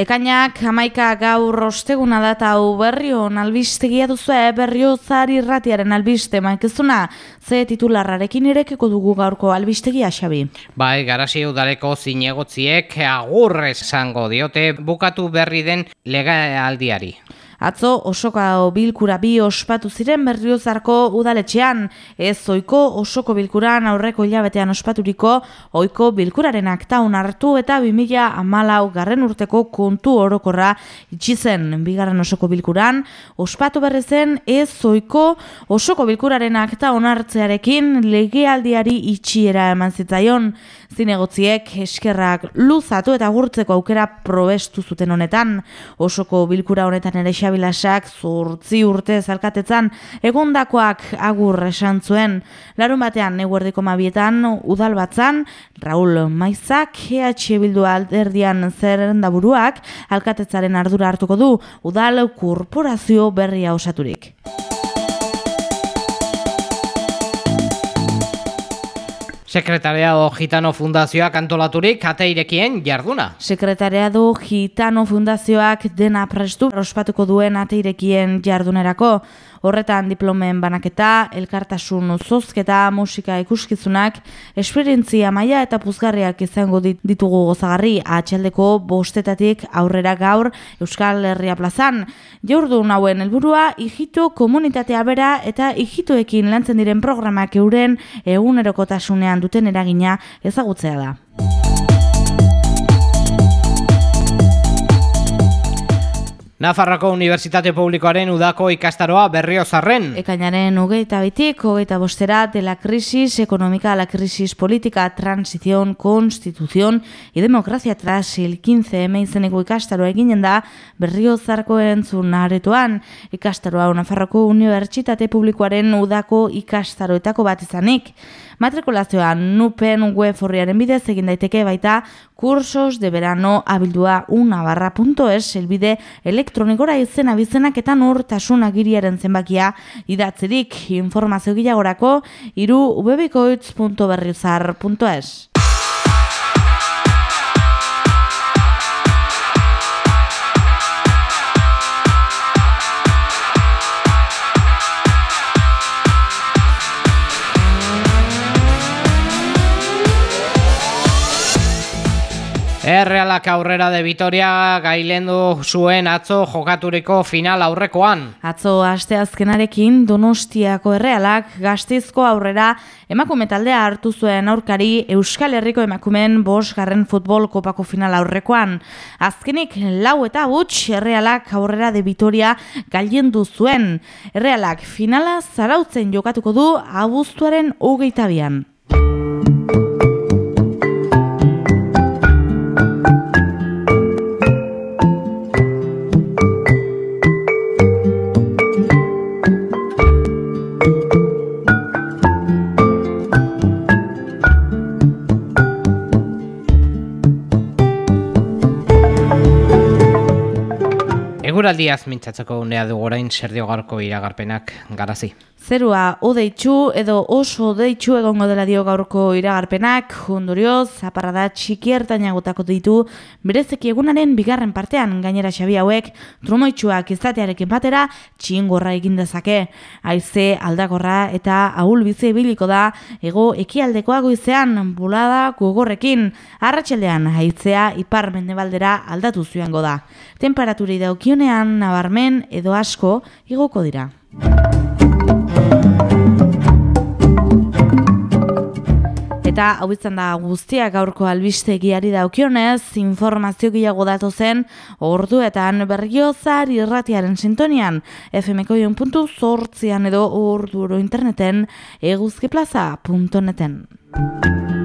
Ekainak hamaika gaur osteguna da eta hau berrion albistegia duzu berrio zari irratiaren albiste maikezuna ze titularrarekin irekeko dugu gaurko albistegia xabi. Bai, garasi udaleko zinegotziek agurrez esango diote bukatu berri den lega aldiari. Atzo osoka bilkura bi ospatu ziren berriozarko udaletxean, ez oiko osoko bilkuran aurreko hilabetean ospaturiko oiko bilkuraren aktaun hartu eta 2000 amalau garren urteko kontu orokorra itxizen bigarren osoko bilkuran, ospatu berrezen ez oiko osoko bilkuraren akta onartzearekin legealdiari itxiera eman zitzaion, zinegotziek eskerrak luzatu eta gurtzeko aukera probestu zuten honetan, osoko bilkura honetan ere Xabilasak zurtzi urte zalkatetzan egondakoak agur esan zuen. Larun batean neguerdiko mabietan udal batzan, Raul Maizak EH Bildu alderdian zerren buruak alkatetzaren ardura hartuko du udal korporazio berria osaturik. Sekretariado Gitano Fundazioak antolaturik ateirekien jarduna. Sekretariado Gitano Fundazioak dena prestu ospatuko duen ateirekien jardunerako. Horretan diplomen banaketa, elkartasun zozketa, musika ikuskizunak, esperientzia maila eta puzgarriak izango ditugu gozagarri atxaldeko bostetatik aurrera gaur Euskal Herria plazan. Jaurdu nauen helburua igitu komunitatea bera eta igituekin lantzen diren programak euren egunerokotasunean duten eragina ezagutzea da. Nafarroko Unibertsitate Publikoaren udako ikastaroa berrio zarren. Ekainaren hogeita bitik, hogeita bostera, de la crisis económica la crisis política, transición, constitución y democracia tras el 15M izeneko ikastaroa eginen da berrio zarko entzun aretoan. Ikastaroa Nafarroko Unibertsitate Publikoaren udako ikastaroetako bat izanik. Matrikulazioa nupen web horriaren bidez egin daiteke baita kursos de verano abildua unabarra.es elbide elektronikora izena bizenak eta nortasun agiriaren zenbakia idatzerik informazio gilagorako iru ubebikoitz.berrizar.es. Errealak aurrera de Vitoria gailendu zuen atzo jokaturiko final aurrekoan. Atzo aste azkenarekin Donostiako Errealak gaztizko aurrera emakume taldea hartu zuen aurkari Euskal Herriko bos garren futbol kopako final aurrekoan. Azkenik lau eta huts Errealak aurrera de Vitoria gailendu zuen. Errealak finala zarautzen jokatuko du abuztuaren hogeita bian. Thank you. Eguraldiaz mintzatzeko unea du orain serdio garko iragarpenak garazi. Zerua odeitzu edo oso odeitzu egongo dela dio gaurko iragarpenak, ondorioz, zaparrada txikiertan jagotako ditu, berezeki egunaren bigarren partean gainera xabi hauek, trumoitzuak izatearekin batera, txingorra egin dezake. Aize aldakorra eta ahul bizi ebiliko da, ego ekialdekoago izan, bulada gogorrekin, arratxeldean haizea ipar mendebaldera aldatu zuengo da. Temperaturi daukionean nabarmen edo asko igoko dira. Eta hau izan da guztia gaurko albistegiari daukionez, informazio gehiago datu zen, orduetan berriozar irratiaren sintonian, fmko zortzian edo orduro interneten eguzkiplaza.neten.